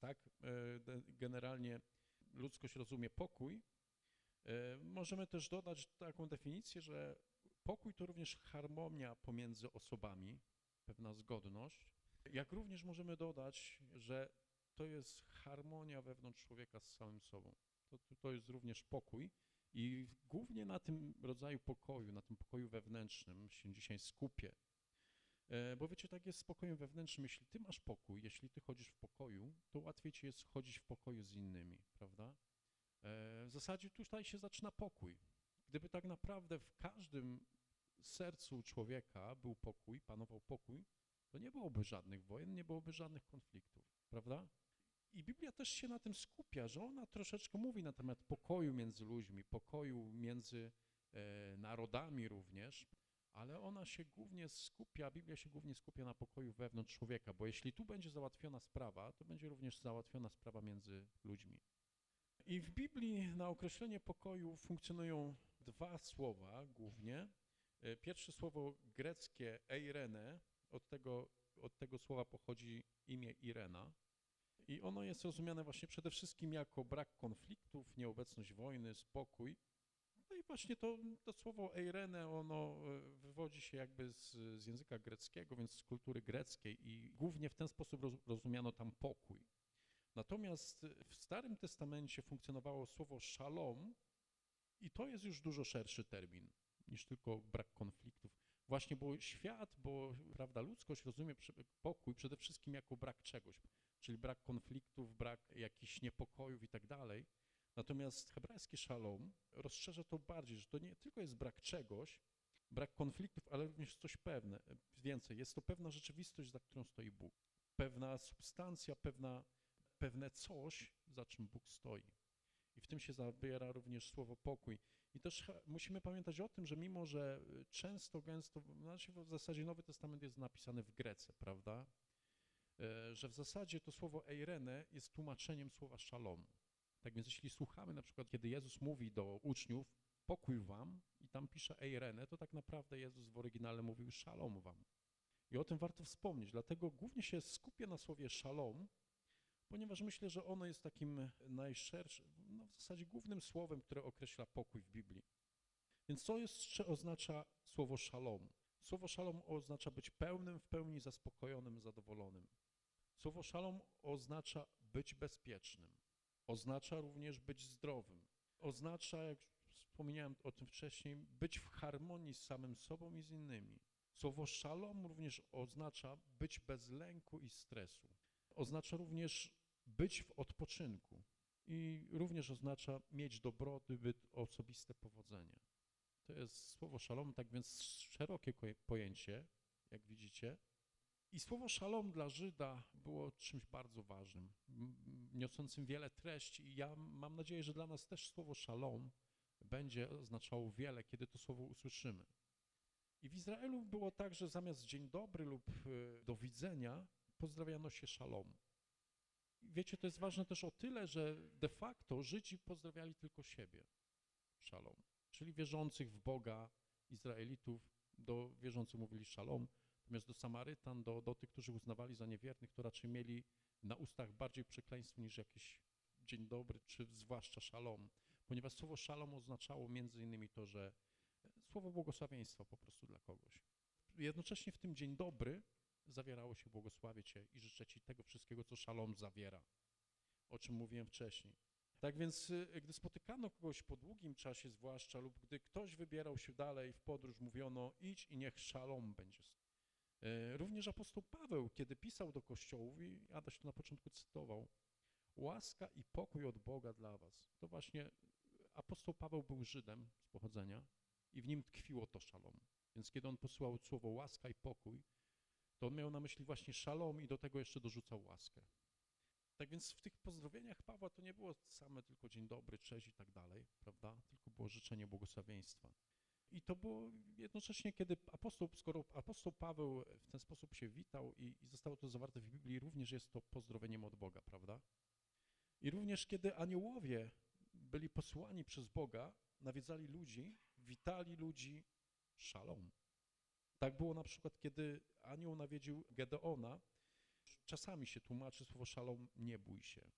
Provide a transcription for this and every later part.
tak? E, Generalnie ludzkość rozumie pokój. E, Możemy też dodać taką definicję, że pokój to również harmonia pomiędzy osobami, pewna zgodność. Jak również możemy dodać, że to jest harmonia wewnątrz człowieka z samym sobą. To- to jest również pokój. I głównie na tym rodzaju pokoju, na tym pokoju wewnętrznym się dzisiaj skupię. E, Bo wiecie, tak jest z pokojem wewnętrznym. Jeśli ty masz pokój, jeśli ty chodzisz w pokoju, to łatwiej ci jest chodzić w pokoju z innymi, prawda? E, W zasadzie tutaj się zaczyna pokój. Gdyby tak naprawdę w każdym sercu człowieka był pokój, panował pokój, to nie byłoby żadnych wojen, nie byłoby żadnych konfliktów, prawda? I Biblia też się na tym skupia, że ona troszeczkę mówi na temat pokoju między ludźmi, pokoju między e, narodami również, ale ona się głównie skupia, Biblia się głównie skupia na pokoju wewnątrz człowieka, bo jeśli tu będzie załatwiona sprawa, to będzie również załatwiona sprawa między ludźmi. I w Biblii na określenie pokoju funkcjonują dwa słowa głównie. E, Pierwsze słowo greckie eirene, od tego, od tego słowa pochodzi imię Irena. I ono jest rozumiane właśnie przede wszystkim jako brak konfliktów, nieobecność wojny, spokój. No i właśnie to, to słowo eirene, ono e, wywodzi się jakby z, z języka greckiego, więc z kultury greckiej i głównie w ten sposób roz, rozumiano tam pokój. Natomiast w Starym Testamencie funkcjonowało słowo shalom i to jest już dużo szerszy termin niż tylko brak konfliktów. Właśnie, bo świat, bo prawda, ludzkość rozumie pokój przede wszystkim jako brak czegoś, czyli brak konfliktów, brak jakichś niepokojów i tak dalej. Natomiast hebrajski szalom rozszerza to bardziej, że to nie tylko jest brak czegoś, brak konfliktów, ale również coś pewne, więcej. Jest to pewna rzeczywistość, za którą stoi Bóg. Pewna substancja, pewna, pewne coś, za czym Bóg stoi. I w tym się zawiera również słowo pokój. I też musimy pamiętać o tym, że mimo, że często, gęsto, znaczy w zasadzie Nowy Testament jest napisany w Grece, prawda? E, Że w zasadzie to słowo eirene jest tłumaczeniem słowa shalom. Tak więc jeśli słuchamy na przykład, kiedy Jezus mówi do uczniów, pokój wam i tam pisze eirene, to tak naprawdę Jezus w oryginale mówił shalom wam. I o tym warto wspomnieć, dlatego głównie się skupię na słowie shalom, ponieważ myślę, że ono jest takim najszerszym, no w zasadzie głównym słowem, które określa pokój w Biblii. Więc co jeszcze oznacza słowo szalom? Słowo szalom oznacza być pełnym, w pełni zaspokojonym, zadowolonym. Słowo szalom oznacza być bezpiecznym. Oznacza również być zdrowym. Oznacza, jak wspomniałem o tym wcześniej, być w harmonii z samym sobą i z innymi. Słowo szalom również oznacza być bez lęku i stresu. Oznacza również być w odpoczynku i również oznacza mieć dobrobyt, osobiste powodzenie. To jest słowo szalom, tak więc szerokie pojęcie, jak widzicie. I słowo szalom dla Żyda było czymś bardzo ważnym, niosącym wiele treści i ja mam nadzieję, że dla nas też słowo szalom będzie oznaczało wiele, kiedy to słowo usłyszymy. I w Izraelu było tak, że zamiast dzień dobry lub y, do widzenia pozdrawiano się szalom. I Wiecie, to jest ważne też o tyle, że de facto Żydzi pozdrawiali tylko siebie. Szalom. Czyli wierzących w Boga, Izraelitów, do wierzących mówili szalom, natomiast do Samarytan, do, do tych, którzy uznawali za niewiernych, to raczej mieli na ustach bardziej przekleństwo niż jakiś dzień dobry, czy zwłaszcza szalom. Ponieważ słowo szalom oznaczało między innymi to, że słowo błogosławieństwa po prostu dla kogoś. Jednocześnie w tym dzień dobry zawierało się błogosławię Cię i życzę Ci tego wszystkiego, co szalom zawiera, o czym mówiłem wcześniej. Tak więc, y, gdy spotykano kogoś po długim czasie zwłaszcza lub gdy ktoś wybierał się dalej w podróż, mówiono idź i niech szalom będzie. z- Również apostoł Paweł, kiedy pisał do kościołów, i Adaś to na początku cytował, łaska i pokój od Boga dla was. To właśnie apostoł Paweł był Żydem z pochodzenia i w nim tkwiło to szalom. Więc kiedy on posyłał słowo łaska i pokój, to on miał na myśli właśnie szalom i do tego jeszcze dorzucał łaskę. Tak więc w tych pozdrowieniach Pawła to nie było same tylko dzień dobry, cześć i tak dalej, prawda? Tylko było życzenie błogosławieństwa. I to było jednocześnie, kiedy apostoł, skoro apostoł Paweł w ten sposób się witał i, i zostało to zawarte w Biblii, również jest to pozdrowieniem od Boga, prawda? I również kiedy aniołowie byli posłani przez Boga, nawiedzali ludzi, witali ludzi szalom. Tak było na przykład, kiedy anioł nawiedził Gedeona. czasami się tłumaczy słowo szalom, nie bój się,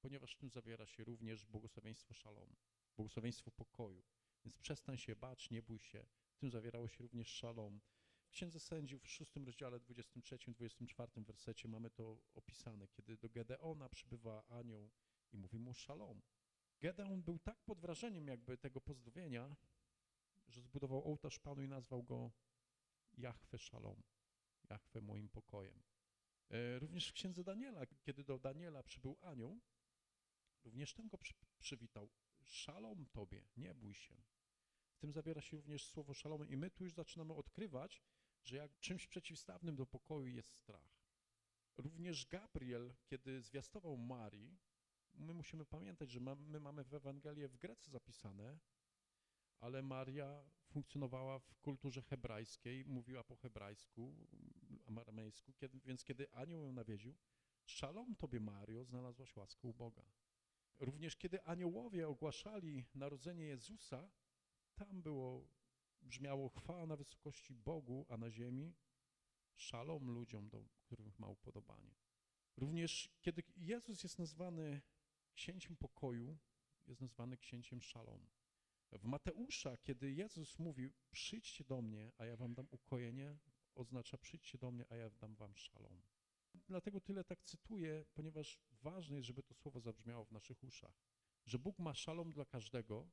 ponieważ w tym zawiera się również błogosławieństwo szalom, błogosławieństwo pokoju. Więc przestań się bać, nie bój się. W tym zawierało się również szalom. W Księdze Sędziów w szóstym rozdziale, 23-24 wersecie mamy to opisane, kiedy do Gedeona przybywa anioł i mówi mu szalom. Gedeon był tak pod wrażeniem jakby tego pozdrowienia, że zbudował ołtarz Panu i nazwał go Jahwe Szalom, Jahwe moim pokojem. E, Również w księdze Daniela, kiedy do Daniela przybył anioł, również ten go przy, przywitał. Szalom tobie, nie bój się. W tym zawiera się również słowo szalom i my tu już zaczynamy odkrywać, że jak czymś przeciwstawnym do pokoju jest strach. Również Gabriel, kiedy zwiastował Marii, my musimy pamiętać, że my mamy w Ewangelii w Grece zapisane, ale Maria funkcjonowała w kulturze hebrajskiej, mówiła po hebrajsku, aramejsku, więc kiedy anioł ją nawiedził, szalom tobie Mario, znalazłaś łaskę u Boga. Również kiedy aniołowie ogłaszali narodzenie Jezusa, tam było, brzmiało chwała na wysokości Bogu, a na ziemi szalom ludziom, do których ma upodobanie. Również kiedy Jezus jest nazwany księciem pokoju, jest nazwany księciem szalom. W Mateusza, kiedy Jezus mówił, przyjdźcie do mnie, a ja wam dam ukojenie, oznacza przyjdźcie do mnie, a ja dam wam szalom. Dlatego tyle tak cytuję, ponieważ ważne jest, żeby to słowo zabrzmiało w naszych uszach. Że Bóg ma szalom dla każdego,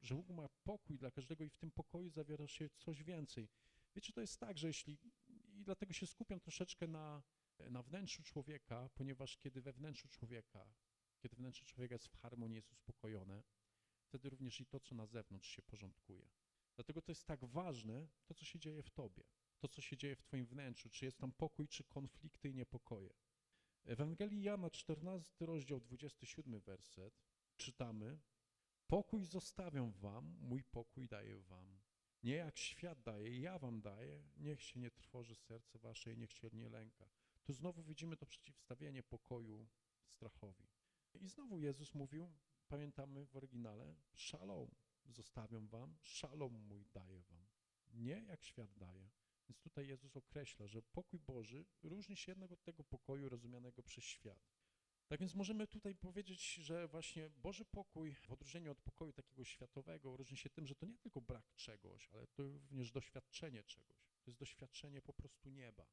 że Bóg ma pokój dla każdego i w tym pokoju zawiera się coś więcej. Wiecie, to jest tak, że jeśli, i dlatego się skupiam troszeczkę na, na wnętrzu człowieka, ponieważ kiedy we wnętrzu człowieka, kiedy wnętrze człowieka jest w harmonii, jest uspokojone, wtedy również i to, co na zewnątrz się porządkuje. Dlatego to jest tak ważne, to, co się dzieje w tobie, to, co się dzieje w twoim wnętrzu, czy jest tam pokój, czy konflikty i niepokoje. W Ewangelii Jana, 14 rozdział, 27 werset, czytamy Pokój zostawiam wam, mój pokój daję wam. Nie jak świat daje, ja wam daję, niech się nie trwoży serce wasze i niech się nie lęka. Tu znowu widzimy to przeciwstawienie pokoju strachowi. I znowu Jezus mówił, pamiętamy w oryginale, szalom zostawiam wam, szalom mój daję wam. Nie jak świat daje. Więc tutaj Jezus określa, że pokój Boży różni się jednak od tego pokoju rozumianego przez świat. Tak więc możemy tutaj powiedzieć, że właśnie Boży pokój, w odróżnieniu od pokoju takiego światowego, różni się tym, że to nie tylko brak czegoś, ale to również doświadczenie czegoś. To jest doświadczenie po prostu nieba.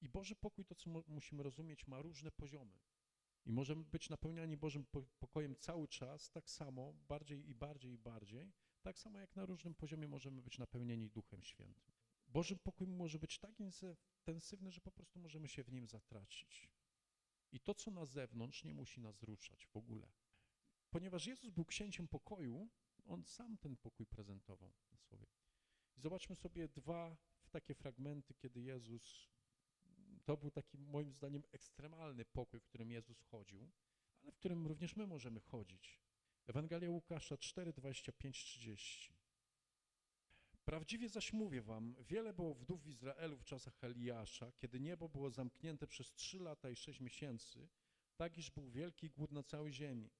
I Boży pokój, to co musimy rozumieć, ma różne poziomy. I możemy być napełniani Bożym pokojem cały czas, tak samo, bardziej i bardziej i bardziej, tak samo jak na różnym poziomie możemy być napełnieni Duchem Świętym. Boży pokój może być tak intensywny, że po prostu możemy się w nim zatracić. I to, co na zewnątrz, nie musi nas ruszać w ogóle. Ponieważ Jezus był księciem pokoju, on sam ten pokój prezentował na słowie. Zobaczmy sobie dwa takie fragmenty, kiedy Jezus, to był taki moim zdaniem ekstremalny pokój, w którym Jezus chodził, ale w którym również my możemy chodzić. Ewangelia Łukasza 4, 25, 30. Prawdziwie zaś mówię wam, wiele było wdów w Izraelu w czasach Eliasza, kiedy niebo było zamknięte przez trzy lata i sześć miesięcy, tak iż był wielki głód na całej ziemi.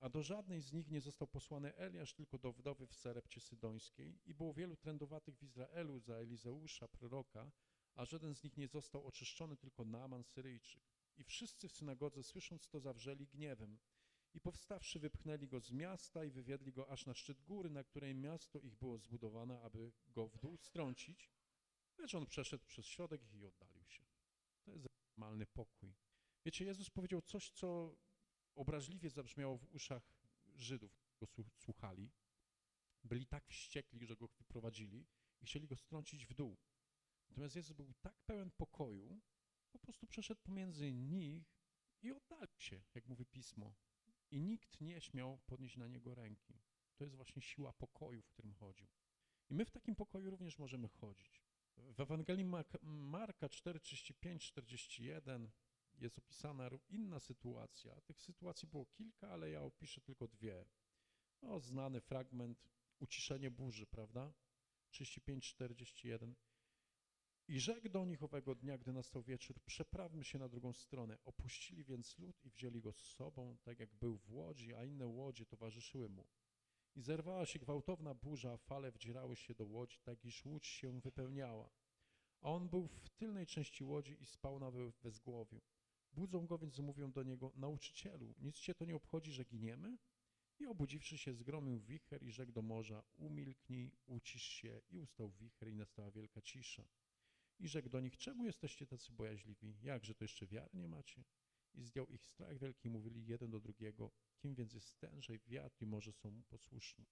A do żadnej z nich nie został posłany Eliasz, tylko do wdowy w Serepcie Sydońskiej. I było wielu trędowatych w Izraelu za Elizeusza, proroka, a żaden z nich nie został oczyszczony, tylko Naaman Syryjczyk. I wszyscy w synagodze, słysząc to, zawrzeli gniewem. I powstawszy, wypchnęli go z miasta i wywiedli go aż na szczyt góry, na której miasto ich było zbudowane, aby go w dół strącić. Lecz on przeszedł przez środek i oddalił się. To jest normalny pokój. Wiecie, Jezus powiedział coś, co obraźliwie zabrzmiało w uszach Żydów, go słuchali. Byli tak wściekli, że go wyprowadzili i chcieli go strącić w dół. Natomiast Jezus był tak pełen pokoju, po prostu przeszedł pomiędzy nich i oddalił się, jak mówi Pismo i nikt nie śmiał podnieść na niego ręki. To jest właśnie siła pokoju, w którym chodził. I my w takim pokoju również możemy chodzić. W Ewangelii Marka 4:35-41 jest opisana inna sytuacja. Tych sytuacji było kilka, ale ja opiszę tylko dwie. No, znany fragment, uciszenie burzy, prawda? 35-41. I rzekł do nich owego dnia, gdy nastał wieczór, przeprawmy się na drugą stronę. Opuścili więc lud i wzięli go z sobą, tak jak był w łodzi, a inne łodzie towarzyszyły mu. I zerwała się gwałtowna burza, a fale wdzierały się do łodzi, tak iż łódź się wypełniała. A on był w tylnej części łodzi i spał na we- wezgłowiu. Budzą go, więc mówią do niego, nauczycielu, nic cię to nie obchodzi, że giniemy? I obudziwszy się, zgromił wicher i rzekł do morza, umilknij, ucisz się. I ustał wicher i nastała wielka cisza. I rzekł do nich, czemu jesteście tacy bojaźliwi? Jakże to jeszcze wiary nie macie? I zdjął ich strach wielki i mówili jeden do drugiego, kim więc jest ten, że wiatr i morze są mu posłuszni.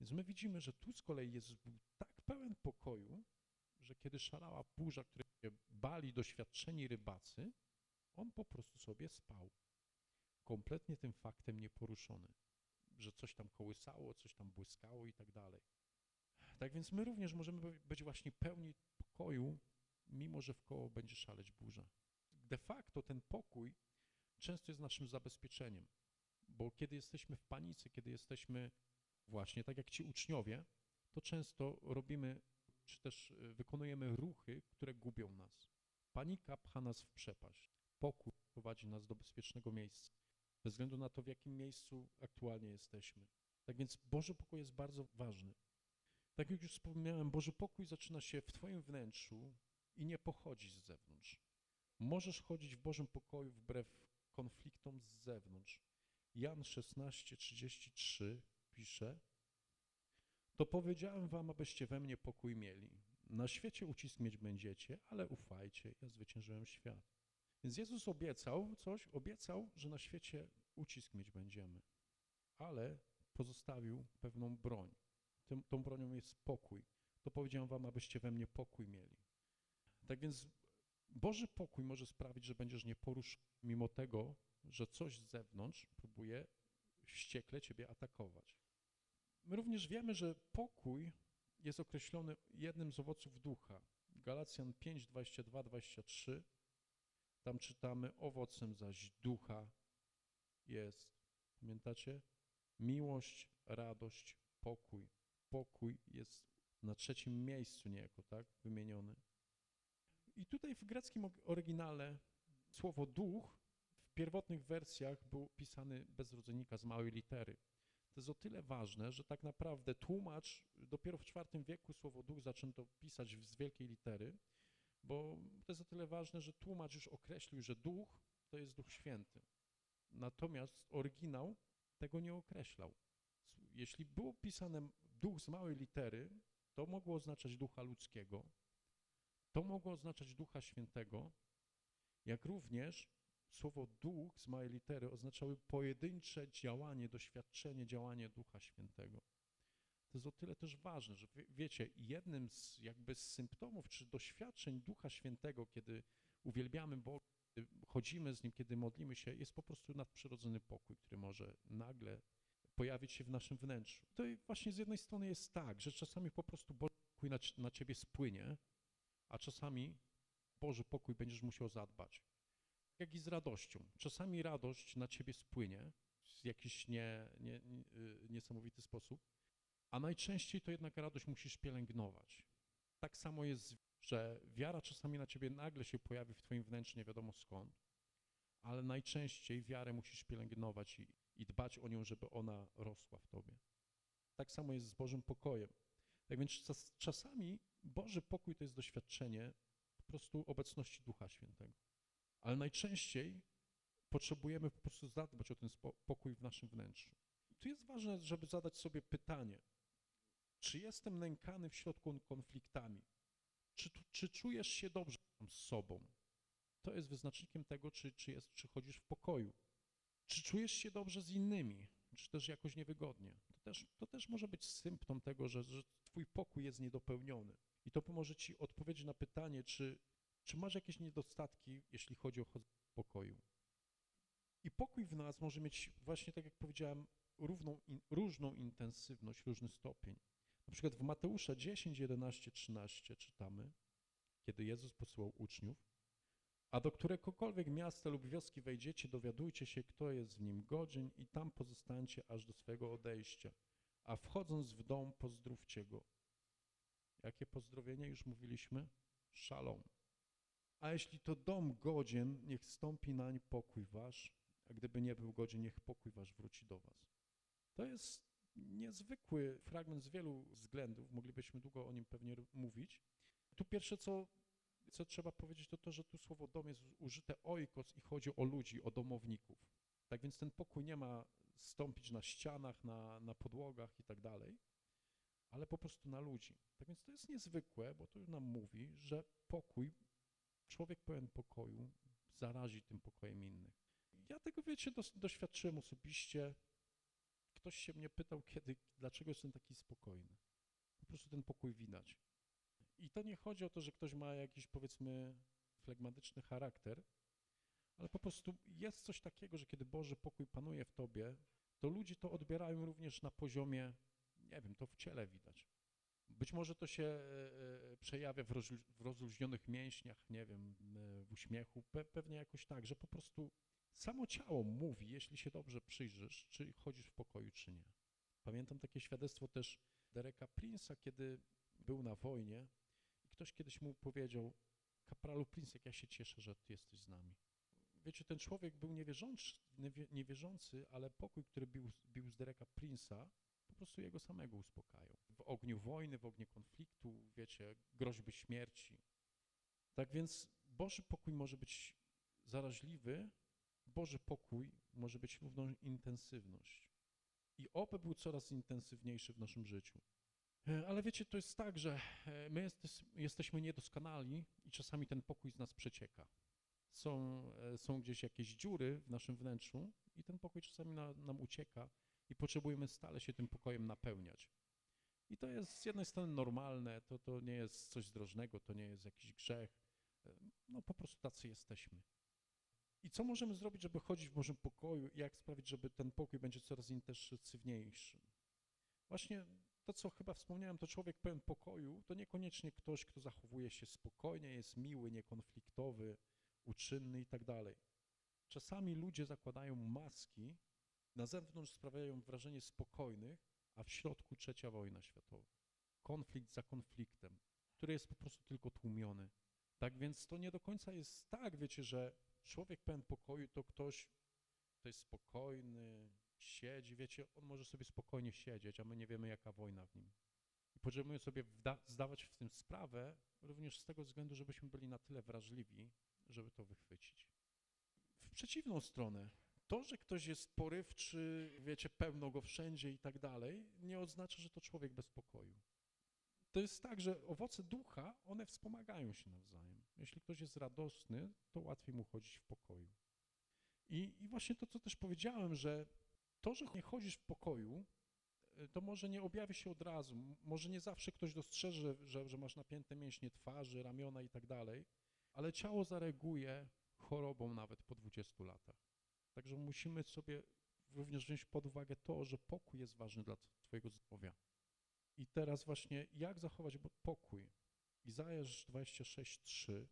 Więc my widzimy, że tu z kolei Jezus był tak pełen pokoju, że kiedy szalała burza, której bali doświadczeni rybacy, on po prostu sobie spał. Kompletnie tym faktem nieporuszony, że coś tam kołysało, coś tam błyskało i tak dalej. Tak więc my również możemy być właśnie pełni pokoju, mimo że wkoło będzie szaleć burza. De facto ten pokój często jest naszym zabezpieczeniem, bo kiedy jesteśmy w panice, kiedy jesteśmy właśnie tak jak ci uczniowie, to często robimy, czy też y, wykonujemy ruchy, które gubią nas. Panika pcha nas w przepaść. Pokój prowadzi nas do bezpiecznego miejsca, bez względu na to, w jakim miejscu aktualnie jesteśmy. Tak więc Boży pokój jest bardzo ważny. Tak jak już wspomniałem, Boży pokój zaczyna się w Twoim wnętrzu i nie pochodzi z zewnątrz. Możesz chodzić w Bożym pokoju wbrew konfliktom z zewnątrz. Jan 16:33 pisze: To powiedziałem wam, abyście we mnie pokój mieli. Na świecie ucisk mieć będziecie, ale ufajcie, ja zwyciężyłem świat. Więc Jezus obiecał coś, obiecał, że na świecie ucisk mieć będziemy, ale pozostawił pewną broń. Tym, tą bronią jest pokój. To powiedziałem wam, abyście we mnie pokój mieli. Tak więc Boży pokój może sprawić, że będziesz nieporuszony, mimo tego, że coś z zewnątrz próbuje wściekle ciebie atakować. My również wiemy, że pokój jest określony jednym z owoców ducha. Galacjan 5, 22, 23. Tam czytamy, owocem zaś ducha jest, pamiętacie? Miłość, radość, pokój. Pokój jest na trzecim miejscu niejako, tak? Wymieniony. I tutaj w greckim oryginale słowo duch w pierwotnych wersjach był pisany bez rodzajnika z małej litery. To jest o tyle ważne, że tak naprawdę tłumacz, dopiero w IV wieku słowo duch zaczęto pisać z wielkiej litery, bo to jest o tyle ważne, że tłumacz już określił, że duch to jest duch święty. Natomiast oryginał tego nie określał. Jeśli było pisane duch z małej litery, to mogło oznaczać ducha ludzkiego, to mogło oznaczać ducha świętego, jak również słowo duch z małej litery oznaczały pojedyncze działanie, doświadczenie, działanie Ducha Świętego. To jest o tyle też ważne, że wie- wiecie, jednym z jakby z symptomów czy doświadczeń Ducha Świętego, kiedy uwielbiamy Boga, chodzimy z Nim, kiedy modlimy się, jest po prostu nadprzyrodzony pokój, który może nagle pojawić się w naszym wnętrzu. To właśnie z jednej strony jest tak, że czasami po prostu Boży pokój na, na ciebie spłynie, a czasami Boży pokój będziesz musiał zadbać. Jak i z radością. Czasami radość na ciebie spłynie w jakiś nie, nie, nie, y, niesamowity sposób, a najczęściej to jednak radość musisz pielęgnować. Tak samo jest, że wiara czasami na ciebie nagle się pojawi w twoim wnętrzu, nie wiadomo skąd, ale najczęściej wiarę musisz pielęgnować i, i dbać o nią, żeby ona rosła w tobie. Tak samo jest z Bożym pokojem. Tak więc czas, czasami Boży pokój to jest doświadczenie po prostu obecności Ducha Świętego. Ale najczęściej potrzebujemy po prostu zadbać o ten pokój w naszym wnętrzu. Tu jest ważne, żeby zadać sobie pytanie, czy jestem nękany w środku konfliktami? Czy, czy czujesz się dobrze z sobą? To jest wyznacznikiem tego, czy, czy, jest, czy chodzisz w pokoju. Czy czujesz się dobrze z innymi? Czy też jakoś niewygodnie? To też, to też może być symptom tego, że, że twój pokój jest niedopełniony. I to pomoże ci odpowiedzieć na pytanie, czy, czy masz jakieś niedostatki, jeśli chodzi o chodzenie w pokoju. I pokój w nas może mieć właśnie, tak jak powiedziałem, równą, in, różną intensywność, różny stopień. Na przykład w Mateusza 10, 11, 13 czytamy, kiedy Jezus posyłał uczniów, a do któregokolwiek miasta lub wioski wejdziecie, dowiadujcie się, kto jest w nim godzin i tam pozostańcie aż do swego odejścia. A wchodząc w dom, pozdrówcie go. Jakie pozdrowienie już mówiliśmy? Szalom. A jeśli to dom godzien, niech stąpi nań pokój wasz, a gdyby nie był godzien, niech pokój wasz wróci do was. To jest niezwykły fragment z wielu względów, moglibyśmy długo o nim pewnie mówić. Tu pierwsze, co, co trzeba powiedzieć, to to, że tu słowo dom jest użyte oikos i chodzi o ludzi, o domowników. Tak więc ten pokój nie ma stąpić na ścianach, na, na podłogach i tak dalej, ale po prostu na ludzi. Tak więc to jest niezwykłe, bo to nam mówi, że pokój, człowiek pełen pokoju zarazi tym pokojem innych. Ja tego, wiecie, doświadczyłem osobiście. Ktoś się mnie pytał kiedy, dlaczego jestem taki spokojny. Po prostu ten pokój widać. I to nie chodzi o to, że ktoś ma jakiś, powiedzmy, flegmatyczny charakter, ale po prostu jest coś takiego, że kiedy Boży pokój panuje w tobie, to ludzie to odbierają również na poziomie, nie wiem, to w ciele widać. Być może to się e, e, przejawia w, rozlu w rozluźnionych mięśniach, nie wiem, e, w uśmiechu, pe pewnie jakoś tak, że po prostu samo ciało mówi, jeśli się dobrze przyjrzysz, czy chodzisz w pokoju, czy nie. Pamiętam takie świadectwo też Dereka Prince'a, kiedy był na wojnie ktoś kiedyś mu powiedział, kapralu Prince, jak ja się cieszę, że ty jesteś z nami. Wiecie, ten człowiek był niewierzący, niewierzący ale pokój, który bił, bił z Dereka Prince'a, po prostu jego samego uspokajał. W ogniu wojny, w ogniu konfliktu, wiecie, groźby śmierci. Tak więc Boży pokój może być zaraźliwy, Boży pokój może być równą intensywność. I oby był coraz intensywniejszy w naszym życiu. E, Ale wiecie, to jest tak, że e, my jesteś, jesteśmy niedoskonali i czasami ten pokój z nas przecieka. Są, e, są gdzieś jakieś dziury w naszym wnętrzu i ten pokój czasami na, nam ucieka i potrzebujemy stale się tym pokojem napełniać. I to jest z jednej strony normalne, to, to nie jest coś zdrożnego, to nie jest jakiś grzech. No po prostu tacy jesteśmy. I co możemy zrobić, żeby chodzić w Bożym pokoju i jak sprawić, żeby ten pokój będzie coraz intensywniejszy? Właśnie to, co chyba wspomniałem, to człowiek pełen pokoju, to niekoniecznie ktoś, kto zachowuje się spokojnie, jest miły, niekonfliktowy, uczynny i tak dalej. Czasami ludzie zakładają maski, na zewnątrz sprawiają wrażenie spokojnych, a w środku trzecia wojna światowa. Konflikt za konfliktem, który jest po prostu tylko tłumiony. Tak więc to nie do końca jest tak, wiecie, że człowiek pełen pokoju to ktoś, kto jest spokojny, siedzi, wiecie, on może sobie spokojnie siedzieć, a my nie wiemy, jaka wojna w nim. I potrzebujemy sobie zdawać w tym sprawę, również z tego względu, żebyśmy byli na tyle wrażliwi, żeby to wychwycić. W przeciwną stronę, to, że ktoś jest porywczy, wiecie, pełno go wszędzie i tak dalej, nie oznacza, że to człowiek bez pokoju. To jest tak, że owoce ducha, one wspomagają się nawzajem. Jeśli ktoś jest radosny, to łatwiej mu chodzić w pokoju. I, I właśnie to, co też powiedziałem, że to, że nie chodzisz w pokoju, y, to może nie objawi się od razu. Może nie zawsze ktoś dostrzeże, że, że masz napięte mięśnie twarzy, ramiona i tak dalej, ale ciało zareaguje chorobą nawet po 20 latach. Także musimy sobie również wziąć pod uwagę to, że pokój jest ważny dla Twojego zdrowia. I teraz właśnie jak zachować pokój? Izajasz 26:3.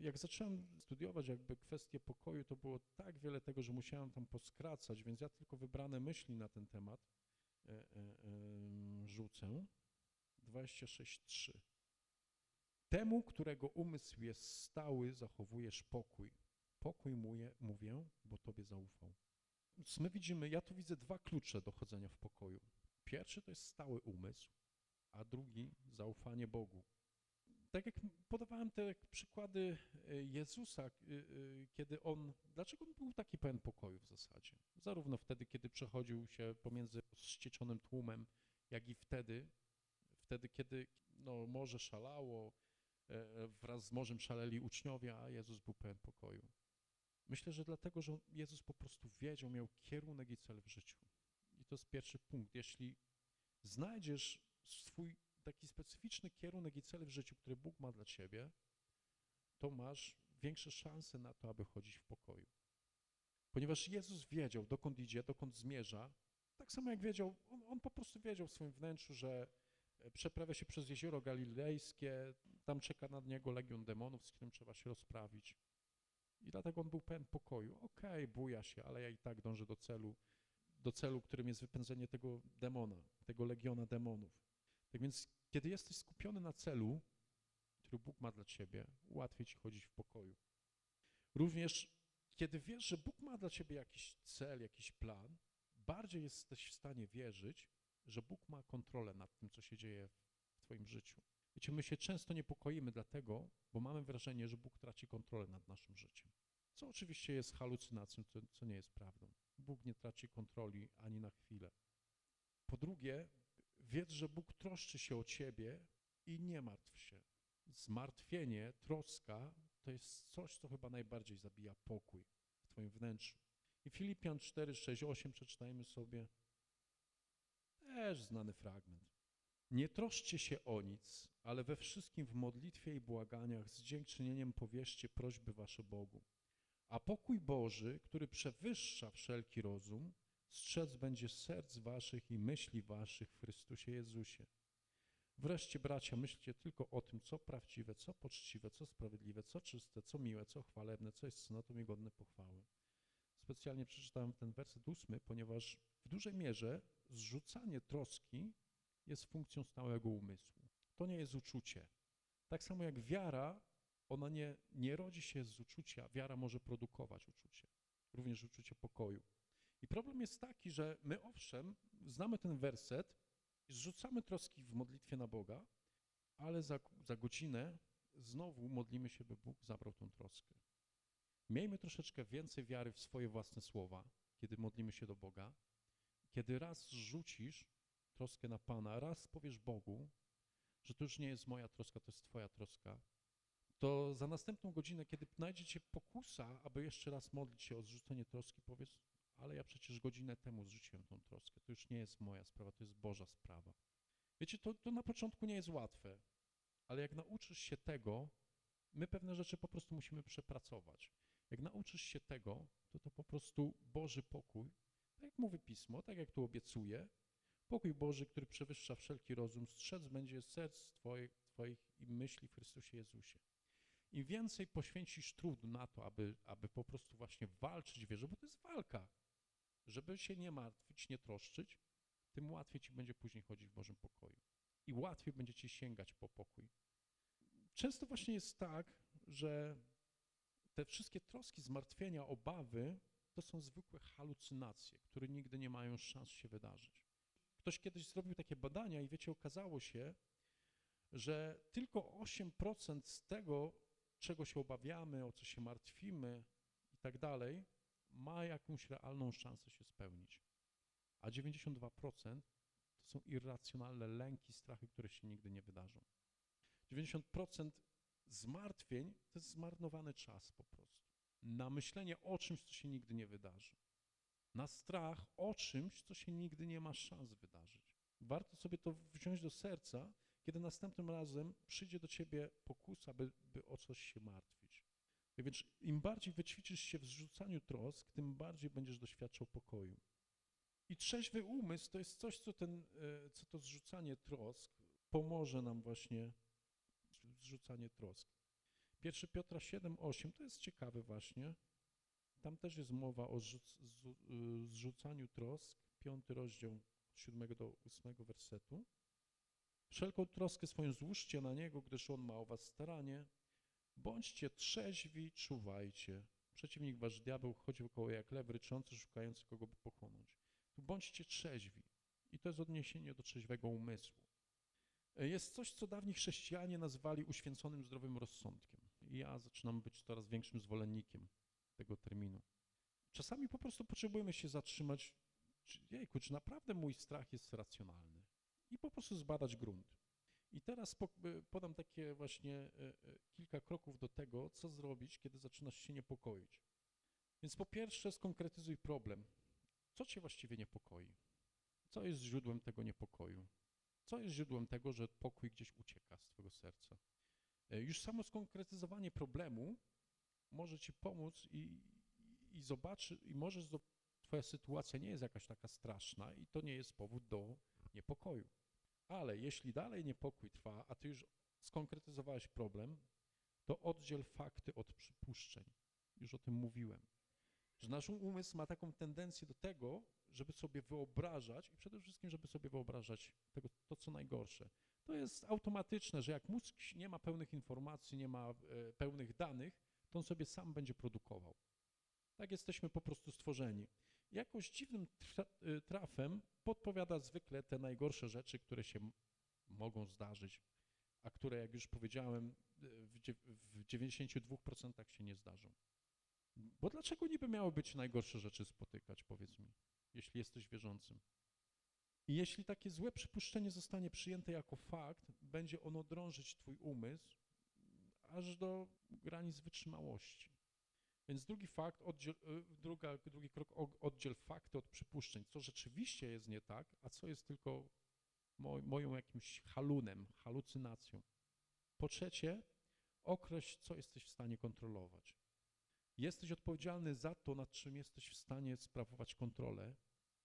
Jak zacząłem studiować jakby kwestię pokoju, to było tak wiele tego, że musiałem tam poskracać, więc ja tylko wybrane myśli na ten temat e, e, rzucę. 26:3. Temu, którego umysł jest stały, zachowujesz pokój. Pokój muje, mówię, bo Tobie zaufał. Więc my widzimy, ja tu widzę dwa klucze do chodzenia w pokoju. Pierwszy to jest stały umysł, a drugi zaufanie Bogu. Tak jak podawałem te przykłady e, Jezusa, e, e, kiedy on, dlaczego on był taki pełen pokoju w zasadzie? Zarówno wtedy, kiedy przechodził się pomiędzy zścieczonym tłumem, jak i wtedy, wtedy, kiedy no, morze szalało, wraz z morzem szaleli uczniowie, a Jezus był pełen pokoju. Myślę, że dlatego, że Jezus po prostu wiedział, miał kierunek i cel w życiu. I to jest pierwszy punkt. Jeśli znajdziesz swój taki specyficzny kierunek i cel w życiu, który Bóg ma dla ciebie, to masz większe szanse na to, aby chodzić w pokoju. Ponieważ Jezus wiedział, dokąd idzie, dokąd zmierza, tak samo jak wiedział, on, on po prostu wiedział w swoim wnętrzu, że e, przeprawia się przez jezioro galilejskie, tam czeka na niego legion demonów, z którym trzeba się rozprawić. I dlatego on był pełen pokoju. Okej, buja się, ale ja i tak dążę do celu, do celu, którym jest wypędzenie tego demona, tego legiona demonów. Tak więc, kiedy jesteś skupiony na celu, który Bóg ma dla ciebie, łatwiej ci chodzić w pokoju. Również, kiedy wiesz, że Bóg ma dla ciebie jakiś cel, jakiś plan, bardziej jesteś w stanie wierzyć, że Bóg ma kontrolę nad tym, co się dzieje w twoim życiu. Wiecie, my się często niepokoimy dlatego, bo mamy wrażenie, że Bóg traci kontrolę nad naszym życiem. Co oczywiście jest halucynacją, co, nie jest prawdą. Bóg nie traci kontroli ani na chwilę. Po drugie, wiedz, że Bóg troszczy się o ciebie i nie martw się. Zmartwienie, troska to jest coś, co chyba najbardziej zabija pokój w twoim wnętrzu. I Filipian 4, 6, 8 przeczytajmy sobie. Też znany fragment. Nie troszczcie się o nic, ale we wszystkim w modlitwie i błaganiach z dziękczynieniem powierzcie prośby wasze Bogu. A pokój Boży, który przewyższa wszelki rozum, strzec będzie serc waszych i myśli waszych w Chrystusie Jezusie. Wreszcie, bracia, myślcie tylko o tym, co prawdziwe, co poczciwe, co sprawiedliwe, co czyste, co miłe, co chwalebne, co jest cnotą i godne pochwały. Specjalnie przeczytałem ten werset ósmy, ponieważ w dużej mierze zrzucanie troski jest funkcją stałego umysłu. To nie jest uczucie. Tak samo jak wiara, ona nie, nie rodzi się z uczucia, wiara może produkować uczucie, również uczucie pokoju. I problem jest taki, że my owszem, znamy ten werset, zrzucamy troski w modlitwie na Boga, ale za, za godzinę znowu modlimy się, by Bóg zabrał tą troskę. Miejmy troszeczkę więcej wiary w swoje własne słowa, kiedy modlimy się do Boga. Kiedy raz zrzucisz troskę na Pana, raz powiesz Bogu, że to już nie jest moja troska, to jest Twoja troska, to za następną godzinę, kiedy znajdzie Cię pokusa, aby jeszcze raz modlić się o zrzucenie troski, powiesz, ale ja przecież godzinę temu zrzuciłem tą troskę, to już nie jest moja sprawa, to jest Boża sprawa. Wiecie, to, to na początku nie jest łatwe, ale jak nauczysz się tego, my pewne rzeczy po prostu musimy przepracować. Jak nauczysz się tego, to to po prostu Boży pokój, tak jak mówi Pismo, tak jak tu obiecuje, pokój Boży, który przewyższa wszelki rozum, strzec będzie serc twoich, twoich i myśli w Chrystusie Jezusie. Im więcej poświęcisz trudu na to, aby, aby po prostu właśnie walczyć w wierze, bo to jest walka, żeby się nie martwić, nie troszczyć, tym łatwiej ci będzie później chodzić w Bożym pokoju. I łatwiej będzie ci sięgać po pokój. Często właśnie jest tak, że te wszystkie troski, zmartwienia, obawy to są zwykłe halucynacje, które nigdy nie mają szans się wydarzyć. Ktoś kiedyś zrobił takie badania i wiecie, okazało się, że tylko 8% z tego, czego się obawiamy, o co się martwimy i tak dalej, ma jakąś realną szansę się spełnić. A 92% to są irracjonalne lęki, strachy, które się nigdy nie wydarzą. 90% zmartwień to jest zmarnowany czas po prostu. Na myślenie o czymś, co się nigdy nie wydarzy. Na strach o czymś, co się nigdy nie ma szans wydarzyć. Warto sobie to wziąć do serca, kiedy następnym razem przyjdzie do ciebie pokusa, by, by o coś się martwić. Więc im bardziej wyćwiczysz się w zrzucaniu trosk, tym bardziej będziesz doświadczał pokoju. I trzeźwy umysł to jest coś, co, ten, e, co to zrzucanie trosk pomoże nam właśnie zrzucanie trosk. 1 Piotra 7, 8 to jest ciekawe właśnie. Tam też jest mowa o y, zrzucaniu trosk. Piąty rozdział od 7 do 8 wersetu. Wszelką troskę swoją złóżcie na Niego, gdyż On ma o was staranie. Bądźcie trzeźwi, czuwajcie. Przeciwnik wasz diabeł chodzi wokoło jak lew ryczący, szukający kogo by pochłonąć. Tu bądźcie trzeźwi. I to jest odniesienie do trzeźwego umysłu. Jest coś, co dawni chrześcijanie nazwali uświęconym zdrowym rozsądkiem. I ja zaczynam być coraz większym zwolennikiem tego terminu. Czasami po prostu potrzebujemy się zatrzymać, czy, jejku, czy naprawdę mój strach jest racjonalny? I po prostu zbadać grunt. I teraz po, podam takie właśnie e, e, kilka kroków do tego, co zrobić, kiedy zaczynasz się niepokoić. Więc po pierwsze skonkretyzuj problem. Co cię właściwie niepokoi? Co jest źródłem tego niepokoju? Co jest źródłem tego, że pokój gdzieś ucieka z twojego serca? E, już samo skonkretyzowanie problemu może ci pomóc i, i zobaczy, i możesz, twoja sytuacja nie jest jakaś taka straszna i to nie jest powód do niepokoju. Ale jeśli dalej niepokój trwa, a ty już skonkretyzowałeś problem, to oddziel fakty od przypuszczeń. Już o tym mówiłem. Że nasz umysł ma taką tendencję do tego, żeby sobie wyobrażać i przede wszystkim, żeby sobie wyobrażać tego, to, co najgorsze. To jest automatyczne, że jak mózg nie ma pełnych informacji, nie ma e, pełnych danych, to on sobie sam będzie produkował. Tak jesteśmy po prostu stworzeni. Jakoś dziwnym e, trafem podpowiada zwykle te najgorsze rzeczy, które się mogą zdarzyć, a które, jak już powiedziałem, dzie- w 92% się nie zdarzą. Bo dlaczego niby miały być najgorsze rzeczy spotykać, powiedz mi, jeśli jesteś wierzącym? I jeśli takie złe przypuszczenie zostanie przyjęte jako fakt, będzie ono drążyć twój umysł aż do granic wytrzymałości. Więc drugi fakt, oddziel, y, druga, drugi krok, oddziel fakty od przypuszczeń, co rzeczywiście jest nie tak, a co jest tylko mo, moją jakimś halunem, halucynacją. Po trzecie, określ, co jesteś w stanie kontrolować. Jesteś odpowiedzialny za to, nad czym jesteś w stanie sprawować kontrolę,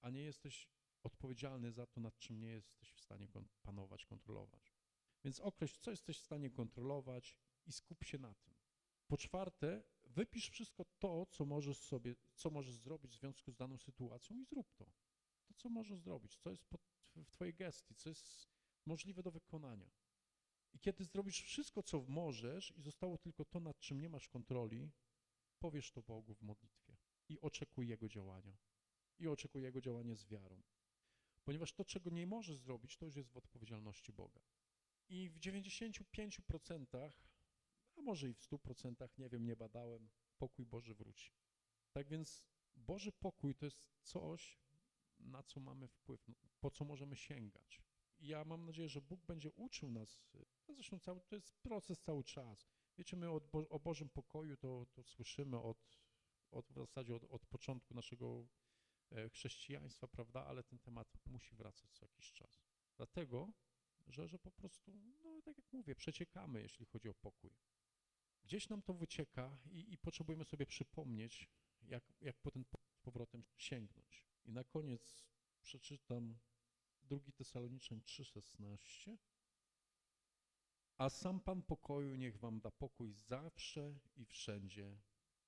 a nie jesteś odpowiedzialny za to, nad czym nie jesteś w stanie panować, kontrolować. Więc określ, co jesteś w stanie kontrolować i skup się na tym. Po czwarte, wypisz wszystko to, co możesz sobie, co możesz zrobić w związku z daną sytuacją i zrób to. To, co możesz zrobić, co jest pod, w twojej gestii, co jest możliwe do wykonania. I kiedy zrobisz wszystko, co możesz i zostało tylko to, nad czym nie masz kontroli, powiesz to Bogu w modlitwie i oczekuj Jego działania. I oczekuj Jego działania z wiarą. Ponieważ to, czego nie możesz zrobić, to już jest w odpowiedzialności Boga. I w 95%, a może i w 100%, nie wiem, nie badałem, pokój Boży wróci. Tak więc Boży pokój to jest coś, na co mamy wpływ, no, po co możemy sięgać. I ja mam nadzieję, że Bóg będzie uczył nas, no zresztą cały, to jest proces cały czas. Wiecie, my Bo, o Bożym pokoju to, to słyszymy od, od, w zasadzie od, od początku naszego e, chrześcijaństwa, prawda, ale ten temat musi wracać co jakiś czas. Dlatego, że, że po prostu, no tak jak mówię, przeciekamy, jeśli chodzi o pokój. Gdzieś nam to wycieka i, i potrzebujemy sobie przypomnieć, jak, jak po ten powrotem sięgnąć. I na koniec przeczytam 2 Tesaloniczan 3,16. A sam Pan pokoju niech wam da pokój zawsze i wszędzie.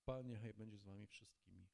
Pan niechaj będzie z wami wszystkimi.